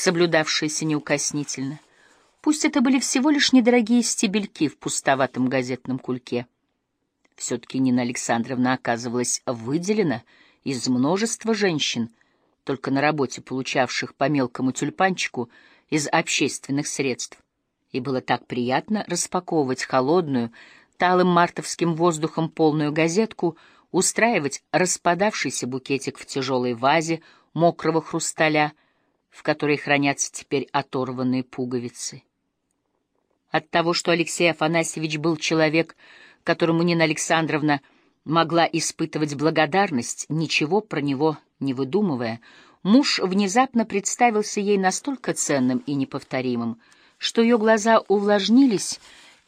соблюдавшиеся неукоснительно. Пусть это были всего лишь недорогие стебельки в пустоватом газетном кульке. Все-таки Нина Александровна оказывалась выделена из множества женщин, только на работе получавших по мелкому тюльпанчику из общественных средств. И было так приятно распаковывать холодную, талым мартовским воздухом полную газетку, устраивать распадавшийся букетик в тяжелой вазе мокрого хрусталя, в которой хранятся теперь оторванные пуговицы. От того, что Алексей Афанасьевич был человек, которому Нина Александровна могла испытывать благодарность, ничего про него не выдумывая, муж внезапно представился ей настолько ценным и неповторимым, что ее глаза увлажнились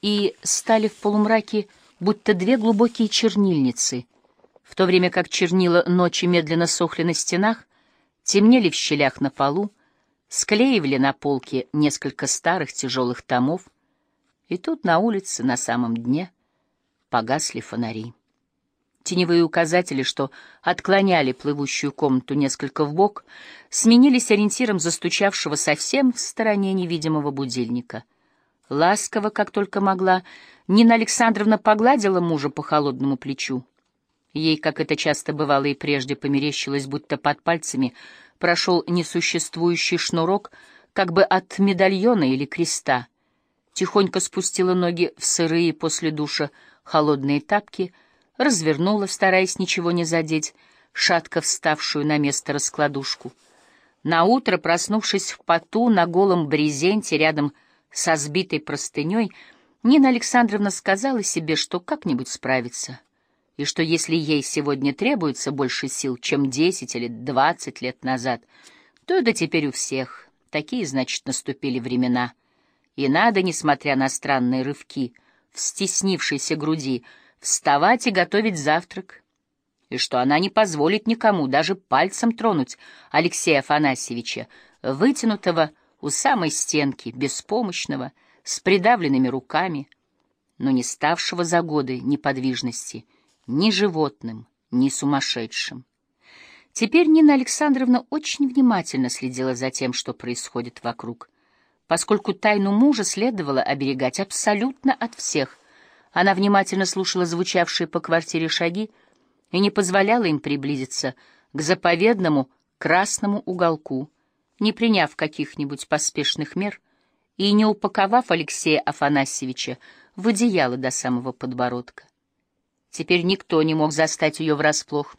и стали в полумраке, будто две глубокие чернильницы, в то время как чернила ночи медленно сохли на стенах, темнели в щелях на полу, склеивали на полке несколько старых тяжелых томов, и тут на улице, на самом дне, погасли фонари. Теневые указатели, что отклоняли плывущую комнату несколько вбок, сменились ориентиром застучавшего совсем в стороне невидимого будильника. Ласково, как только могла, Нина Александровна погладила мужа по холодному плечу. Ей, как это часто бывало и прежде, померещилось, будто под пальцами прошел несуществующий шнурок, как бы от медальона или креста. Тихонько спустила ноги в сырые после душа холодные тапки, развернула, стараясь ничего не задеть, шатко вставшую на место раскладушку. Наутро, проснувшись в поту на голом брезенте рядом со сбитой простыней, Нина Александровна сказала себе, что как-нибудь справится, и что если ей сегодня требуется больше сил, чем десять или двадцать лет назад, то это теперь у всех. Такие, значит, наступили времена. И надо, несмотря на странные рывки в стеснившейся груди, вставать и готовить завтрак, и что она не позволит никому даже пальцем тронуть Алексея Афанасьевича, вытянутого у самой стенки, беспомощного, с придавленными руками, но не ставшего за годы неподвижности ни животным, ни сумасшедшим. Теперь Нина Александровна очень внимательно следила за тем, что происходит вокруг, поскольку тайну мужа следовало оберегать абсолютно от всех. Она внимательно слушала звучавшие по квартире шаги и не позволяла им приблизиться к заповедному красному уголку, не приняв каких-нибудь поспешных мер и не упаковав Алексея Афанасьевича в одеяло до самого подбородка. Теперь никто не мог застать ее врасплох.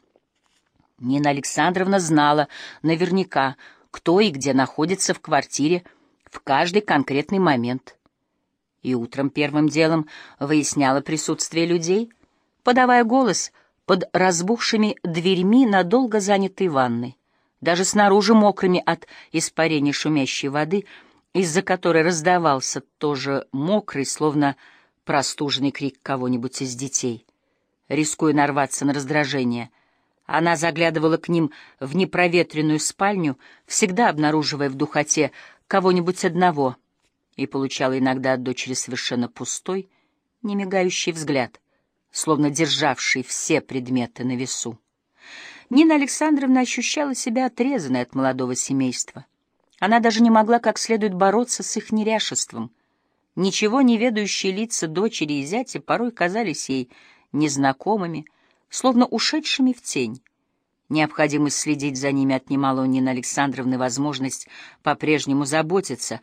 Нина Александровна знала наверняка, кто и где находится в квартире в каждый конкретный момент. И утром первым делом выясняла присутствие людей, подавая голос под разбухшими дверьми надолго занятой ванной даже снаружи мокрыми от испарения шумящей воды, из-за которой раздавался тоже мокрый, словно простуженный крик кого-нибудь из детей. Рискуя нарваться на раздражение, она заглядывала к ним в непроветренную спальню, всегда обнаруживая в духоте кого-нибудь одного, и получала иногда от дочери совершенно пустой, немигающий взгляд, словно державший все предметы на весу. Нина Александровна ощущала себя отрезанной от молодого семейства. Она даже не могла как следует бороться с их неряшеством. Ничего не ведающие лица дочери и зятя порой казались ей незнакомыми, словно ушедшими в тень. Необходимость следить за ними отнимала у Нины Александровны возможность по-прежнему заботиться